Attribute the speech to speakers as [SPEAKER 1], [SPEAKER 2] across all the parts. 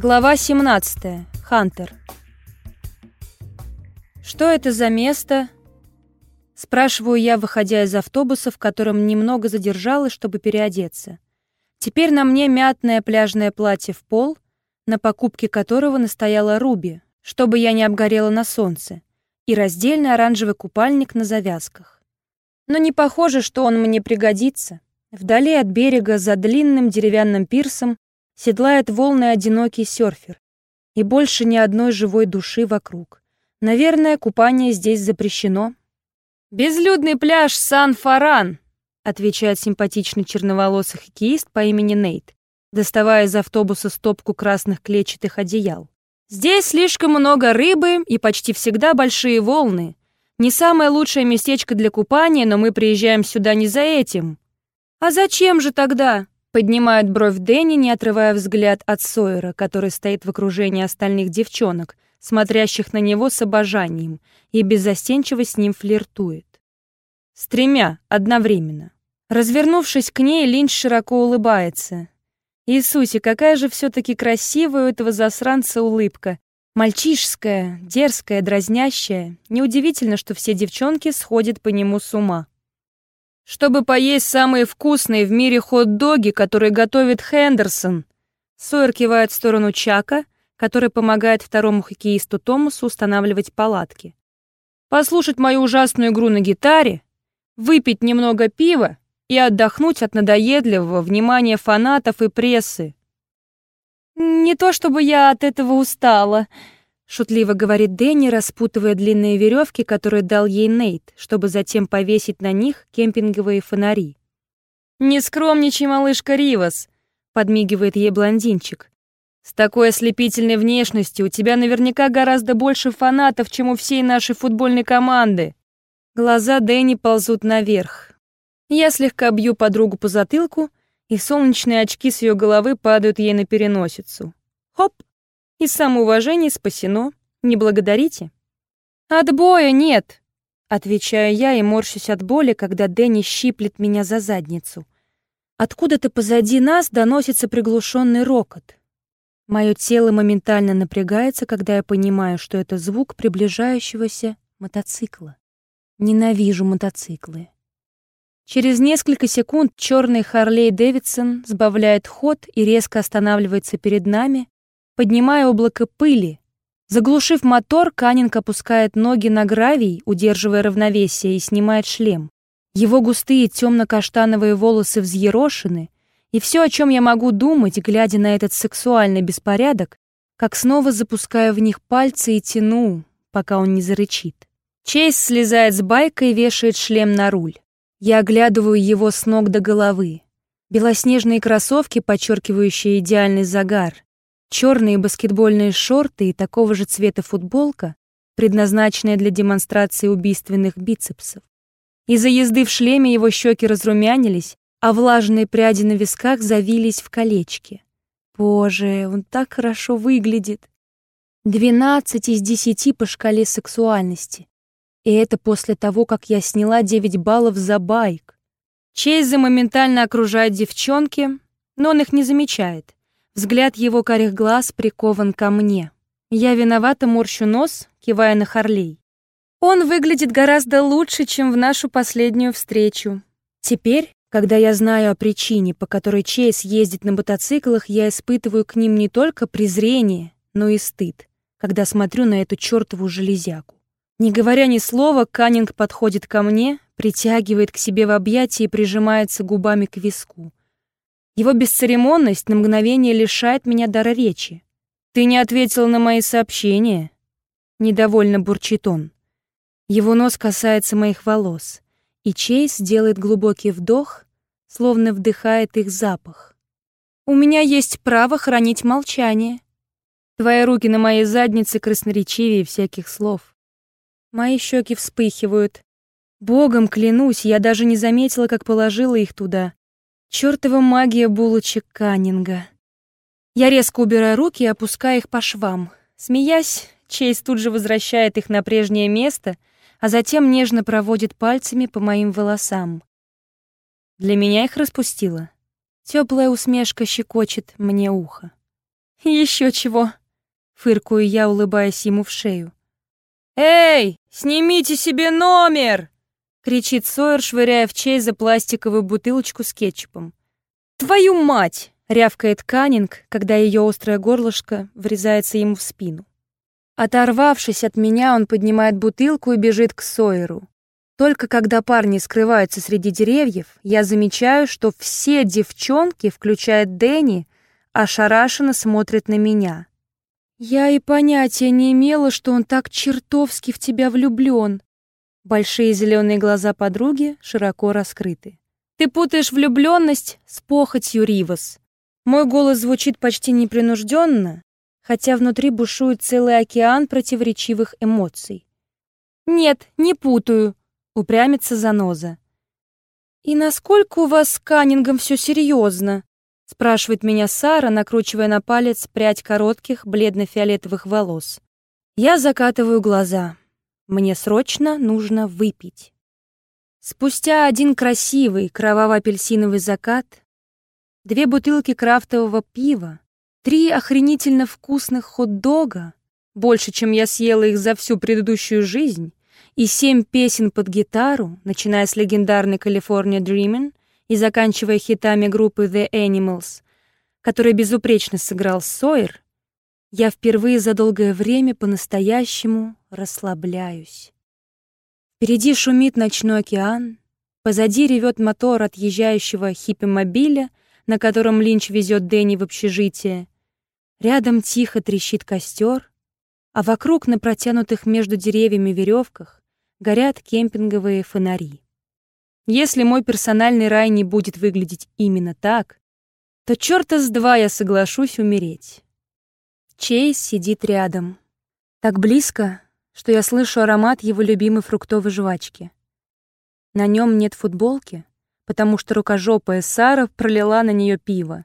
[SPEAKER 1] Глава 17. Хантер. Что это за место? Спрашиваю я, выходя из автобуса, в котором немного задержалась, чтобы переодеться. Теперь на мне мятное пляжное платье в пол, на покупке которого настояла Руби, чтобы я не обгорела на солнце, и раздельный оранжевый купальник на завязках. Но не похоже, что он мне пригодится. Вдали от берега, за длинным деревянным пирсом, седлает волны одинокий серфер. И больше ни одной живой души вокруг. Наверное, купание здесь запрещено. «Безлюдный пляж Сан-Фаран», отвечает симпатичный черноволосый хоккеист по имени Нейт, доставая из автобуса стопку красных клетчатых одеял. «Здесь слишком много рыбы и почти всегда большие волны. Не самое лучшее местечко для купания, но мы приезжаем сюда не за этим. «А зачем же тогда?» — поднимает бровь Дэнни, не отрывая взгляд от Сойера, который стоит в окружении остальных девчонок, смотрящих на него с обожанием, и беззастенчиво с ним флиртует. С тремя одновременно. Развернувшись к ней, Линч широко улыбается. Иисусе, какая же все-таки красивая у этого засранца улыбка. Мальчишская, дерзкая, дразнящая. Неудивительно, что все девчонки сходят по нему с ума чтобы поесть самые вкусные в мире хот-доги, которые готовит Хендерсон. Сойер кивает в сторону Чака, который помогает второму хоккеисту Томасу устанавливать палатки. Послушать мою ужасную игру на гитаре, выпить немного пива и отдохнуть от надоедливого внимания фанатов и прессы. «Не то чтобы я от этого устала», Шутливо говорит Дэнни, распутывая длинные веревки, которые дал ей Нейт, чтобы затем повесить на них кемпинговые фонари. «Не скромничай, малышка Ривас», — подмигивает ей блондинчик. «С такой ослепительной внешностью у тебя наверняка гораздо больше фанатов, чем у всей нашей футбольной команды». Глаза Дэнни ползут наверх. Я слегка бью подругу по затылку, и солнечные очки с ее головы падают ей на переносицу. Хоп! И самоуважение спасено. Не благодарите. Отбоя нет, отвечаю я и морщусь от боли, когда Дэнни щиплет меня за задницу. Откуда-то позади нас доносится приглушенный рокот. Мое тело моментально напрягается, когда я понимаю, что это звук приближающегося мотоцикла. Ненавижу мотоциклы. Через несколько секунд черный Харлей Дэвидсон сбавляет ход и резко останавливается перед нами, поднимая облако пыли. Заглушив мотор, Канинг опускает ноги на гравий, удерживая равновесие, и снимает шлем. Его густые темно-каштановые волосы взъерошены, и все, о чем я могу думать, глядя на этот сексуальный беспорядок, как снова запускаю в них пальцы и тяну, пока он не зарычит. Чейз слезает с байка и вешает шлем на руль. Я оглядываю его с ног до головы. Белоснежные кроссовки, подчеркивающие идеальный загар, Черные баскетбольные шорты и такого же цвета футболка, предназначенная для демонстрации убийственных бицепсов. Из-за езды в шлеме его щеки разрумянились, а влажные пряди на висках завились в колечки. Боже, он так хорошо выглядит. Двенадцать из десяти по шкале сексуальности. И это после того, как я сняла девять баллов за байк. Чейза моментально окружает девчонки, но он их не замечает. Взгляд его карих глаз прикован ко мне. Я виновата морщу нос, кивая на Харлей. Он выглядит гораздо лучше, чем в нашу последнюю встречу. Теперь, когда я знаю о причине, по которой Чейз ездит на мотоциклах, я испытываю к ним не только презрение, но и стыд, когда смотрю на эту чертову железяку. Не говоря ни слова, Каннинг подходит ко мне, притягивает к себе в объятия и прижимается губами к виску. Его бесцеремонность на мгновение лишает меня дара речи. «Ты не ответил на мои сообщения?» Недовольно бурчит он. Его нос касается моих волос, и Чейз делает глубокий вдох, словно вдыхает их запах. «У меня есть право хранить молчание. Твои руки на моей заднице красноречивее всяких слов. Мои щеки вспыхивают. Богом клянусь, я даже не заметила, как положила их туда, Чёртова магия булочек Каннинга. Я резко убираю руки и опускаю их по швам. Смеясь, Чейз тут же возвращает их на прежнее место, а затем нежно проводит пальцами по моим волосам. Для меня их распустило. Теплая усмешка щекочет мне ухо. Еще чего. Фыркую я, улыбаясь ему в шею. «Эй, снимите себе номер!» Кричит Сойер, швыряя в Чейза пластиковую бутылочку с кетчупом. «Твою мать!» — рявкает Каннинг, когда ее острое горлышко врезается ему в спину. Оторвавшись от меня, он поднимает бутылку и бежит к Сойеру. Только когда парни скрываются среди деревьев, я замечаю, что все девчонки, включая Дэнни, ошарашенно смотрят на меня. Я и понятия не имела, что он так чертовски в тебя влюблен. Большие зеленые глаза подруги широко раскрыты. «Ты путаешь влюбленность с похотью, Ривас». Мой голос звучит почти непринужденно, хотя внутри бушует целый океан противоречивых эмоций. «Нет, не путаю», — упрямится заноза. «И насколько у вас с Каннингом все серьезно?» — спрашивает меня Сара, накручивая на палец прядь коротких бледно-фиолетовых волос. Я закатываю глаза. Мне срочно нужно выпить. Спустя один красивый кроваво-апельсиновый закат, две бутылки крафтового пива, три охренительно вкусных хот-дога, больше, чем я съела их за всю предыдущую жизнь, и семь песен под гитару, начиная с легендарной «California Dreamin' и заканчивая хитами группы The Animals, который безупречно сыграл Сойер, я впервые за долгое время по-настоящему расслабляюсь. Впереди шумит ночной океан, позади ревет мотор отъезжающего хиппи-мобиля, на котором Линч везет Дэнни в общежитие. Рядом тихо трещит костер, а вокруг на протянутых между деревьями веревках горят кемпинговые фонари. Если мой персональный рай не будет выглядеть именно так, то черта с два я соглашусь умереть. Чейз сидит рядом. Так близко, что я слышу аромат его любимой фруктовой жвачки. На нем нет футболки, потому что рукожопая Сара пролила на нее пиво.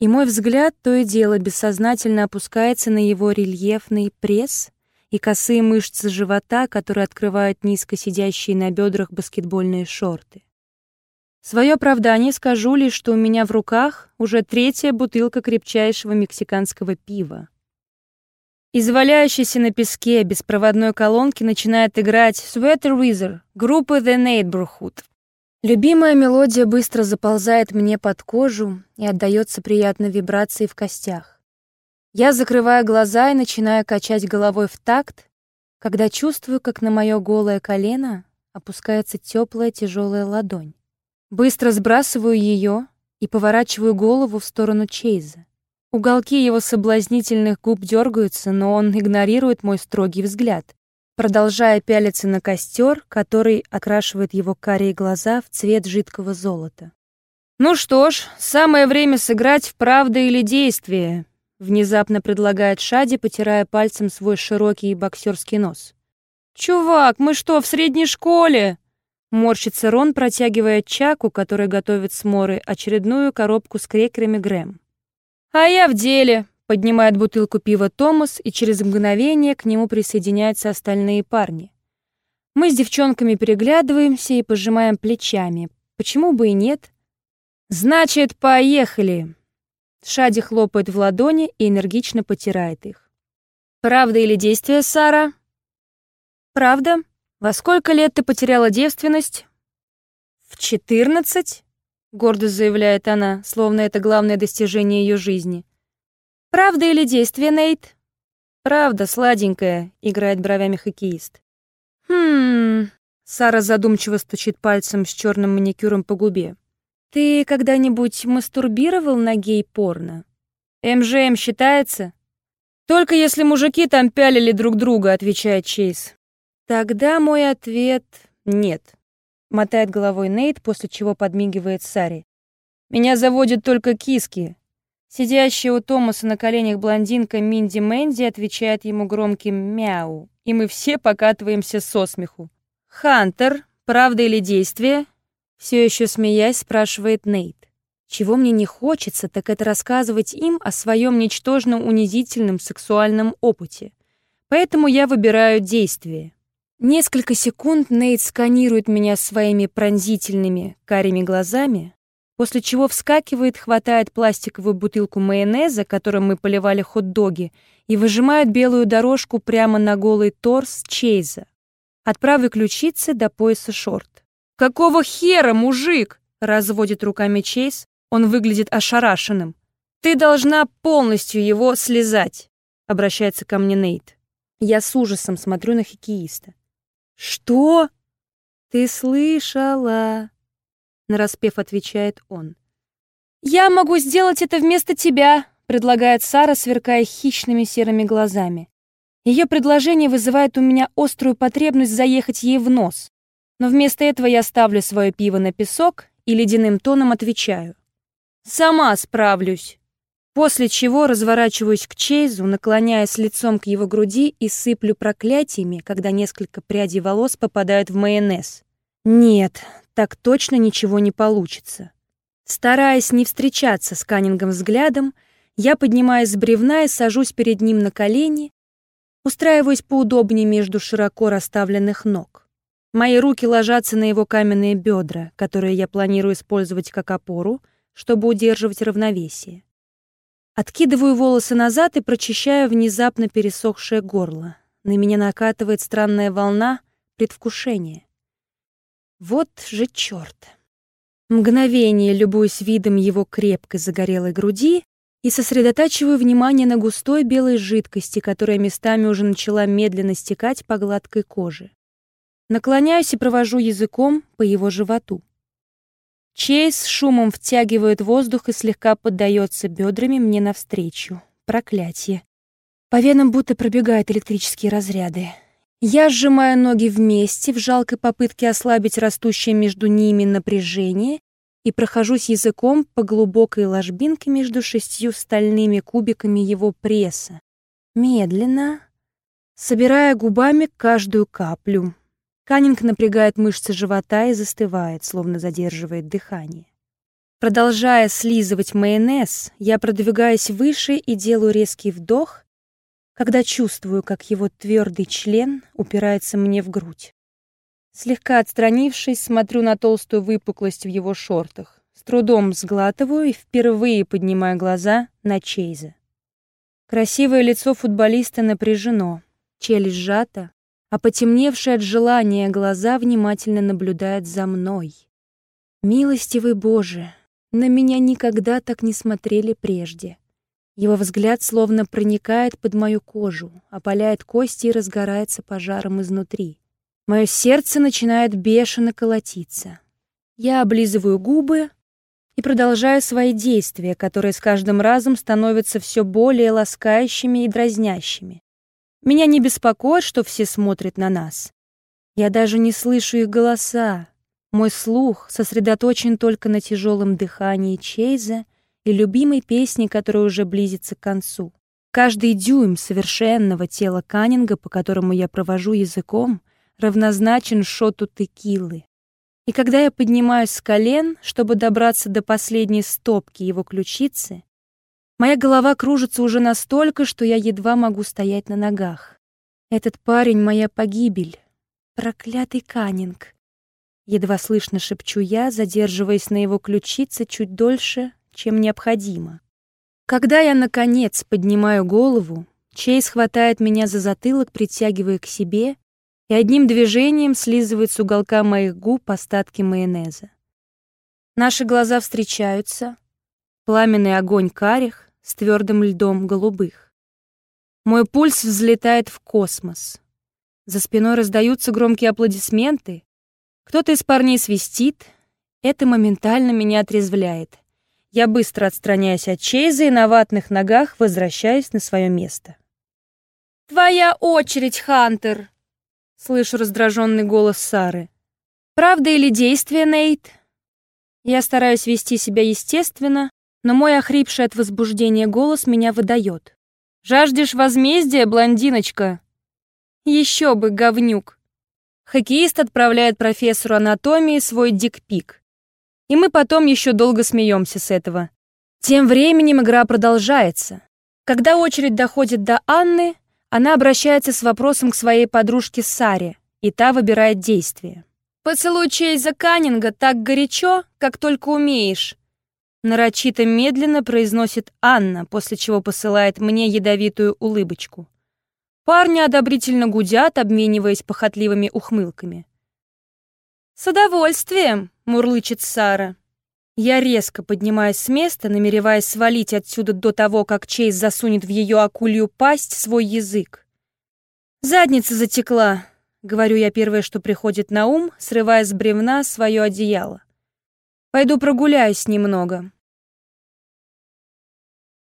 [SPEAKER 1] И мой взгляд то и дело бессознательно опускается на его рельефный пресс и косые мышцы живота, которые открывают низко сидящие на бедрах баскетбольные шорты. Свое оправдание скажу лишь, что у меня в руках уже третья бутылка крепчайшего мексиканского пива. Из на песке беспроводной колонки начинает играть Sweater Wizard группы The Neighborhood. Любимая мелодия быстро заползает мне под кожу и отдаётся приятной вибрацией в костях. Я закрываю глаза и начинаю качать головой в такт, когда чувствую, как на моё голое колено опускается тёплая тяжелая ладонь. Быстро сбрасываю её и поворачиваю голову в сторону Чейза. Уголки его соблазнительных губ дергаются, но он игнорирует мой строгий взгляд, продолжая пялиться на костер, который окрашивает его карие глаза в цвет жидкого золота. «Ну что ж, самое время сыграть в правда или действие», внезапно предлагает Шади, потирая пальцем свой широкий боксерский нос. «Чувак, мы что, в средней школе?» Морщится Рон, протягивая Чаку, который готовит с Моры, очередную коробку с крекерами Грэм. «А я в деле», — поднимает бутылку пива Томас, и через мгновение к нему присоединяются остальные парни. Мы с девчонками переглядываемся и пожимаем плечами. Почему бы и нет? «Значит, поехали!» Шади хлопает в ладони и энергично потирает их. «Правда или действие, Сара?» «Правда. Во сколько лет ты потеряла девственность?» «В четырнадцать?» Гордо заявляет она, словно это главное достижение ее жизни. Правда или действие, Нейт? Правда, сладенькая, играет бровями хоккеист. Хм. Сара задумчиво стучит пальцем с черным маникюром по губе. Ты когда-нибудь мастурбировал на гей-порно? МЖМ считается? Только если мужики там пялили друг друга, отвечает Чейз. Тогда мой ответ нет. Мотает головой Нейт, после чего подмигивает Саре. Меня заводят только киски. Сидящая у Томаса на коленях блондинка Минди Мэнди отвечает ему громким «мяу», и мы все покатываемся со смеху. «Хантер, правда или действие?» Все еще смеясь, спрашивает Нейт. Чего мне не хочется, так это рассказывать им о своем ничтожном унизительном сексуальном опыте. Поэтому я выбираю действие. Несколько секунд Нейт сканирует меня своими пронзительными карими глазами, после чего вскакивает, хватает пластиковую бутылку майонеза, которым мы поливали хот-доги, и выжимает белую дорожку прямо на голый торс Чейза. От правой ключицы до пояса шорт. «Какого хера, мужик?» — разводит руками Чейз. Он выглядит ошарашенным. «Ты должна полностью его слезать», — обращается ко мне Нейт. Я с ужасом смотрю на хоккеиста. «Что?» «Ты слышала?» Нараспев отвечает он. «Я могу сделать это вместо тебя», предлагает Сара, сверкая хищными серыми глазами. Ее предложение вызывает у меня острую потребность заехать ей в нос. Но вместо этого я ставлю свое пиво на песок и ледяным тоном отвечаю. «Сама справлюсь». После чего разворачиваюсь к Чейзу, наклоняясь лицом к его груди и сыплю проклятиями, когда несколько прядей волос попадают в майонез. Нет, так точно ничего не получится. Стараясь не встречаться с Каннингом взглядом, я поднимаюсь с бревна и сажусь перед ним на колени, устраиваюсь поудобнее между широко расставленных ног. Мои руки ложатся на его каменные бедра, которые я планирую использовать как опору, чтобы удерживать равновесие. Откидываю волосы назад и прочищаю внезапно пересохшее горло. На меня накатывает странная волна предвкушения. Вот же черт! Мгновение любуюсь видом его крепкой загорелой груди и сосредотачиваю внимание на густой белой жидкости, которая местами уже начала медленно стекать по гладкой коже. Наклоняюсь и провожу языком по его животу. Чейз с шумом втягивает воздух и слегка поддается бедрами мне навстречу. Проклятие. По венам будто пробегают электрические разряды. Я сжимаю ноги вместе в жалкой попытке ослабить растущее между ними напряжение и прохожусь языком по глубокой ложбинке между шестью стальными кубиками его пресса. Медленно, собирая губами каждую каплю. Каннинг напрягает мышцы живота и застывает, словно задерживает дыхание. Продолжая слизывать майонез, я продвигаюсь выше и делаю резкий вдох, когда чувствую, как его твердый член упирается мне в грудь. Слегка отстранившись, смотрю на толстую выпуклость в его шортах. С трудом сглатываю и впервые поднимаю глаза на Чейза. Красивое лицо футболиста напряжено, челюсть сжата, а потемневшие от желания глаза внимательно наблюдают за мной. Милостивый Боже, на меня никогда так не смотрели прежде. Его взгляд словно проникает под мою кожу, опаляет кости и разгорается пожаром изнутри. Мое сердце начинает бешено колотиться. Я облизываю губы и продолжаю свои действия, которые с каждым разом становятся все более ласкающими и дразнящими. Меня не беспокоит, что все смотрят на нас. Я даже не слышу их голоса. Мой слух сосредоточен только на тяжелом дыхании Чейза и любимой песне, которая уже близится к концу. Каждый дюйм совершенного тела Каннинга, по которому я провожу языком, равнозначен шоту текилы. И когда я поднимаюсь с колен, чтобы добраться до последней стопки его ключицы, Моя голова кружится уже настолько, что я едва могу стоять на ногах. Этот парень — моя погибель. Проклятый Каннинг. Едва слышно шепчу я, задерживаясь на его ключице чуть дольше, чем необходимо. Когда я, наконец, поднимаю голову, Чейз хватает меня за затылок, притягивая к себе, и одним движением слизывает с уголка моих губ остатки майонеза. Наши глаза встречаются, пламенный огонь карих, с твердым льдом голубых. Мой пульс взлетает в космос. За спиной раздаются громкие аплодисменты. Кто-то из парней свистит. Это моментально меня отрезвляет. Я быстро отстраняюсь от Чейза и на ватных ногах возвращаюсь на свое место. «Твоя очередь, Хантер!» Слышу раздраженный голос Сары. «Правда или действие, Нейт?» Я стараюсь вести себя естественно, но мой охрипший от возбуждения голос меня выдает. «Жаждешь возмездия, блондиночка?» «Еще бы, говнюк!» Хоккеист отправляет профессору анатомии свой дикпик. И мы потом еще долго смеемся с этого. Тем временем игра продолжается. Когда очередь доходит до Анны, она обращается с вопросом к своей подружке Саре, и та выбирает действие. «Поцелуй Чейза Каннинга так горячо, как только умеешь», Нарочито медленно произносит Анна, после чего посылает мне ядовитую улыбочку. Парни одобрительно гудят, обмениваясь похотливыми ухмылками. «С удовольствием!» — мурлычет Сара. Я резко поднимаюсь с места, намереваясь свалить отсюда до того, как Чейз засунет в ее акулью пасть свой язык. «Задница затекла», — говорю я первое, что приходит на ум, срывая с бревна свое одеяло. «Пойду прогуляюсь немного».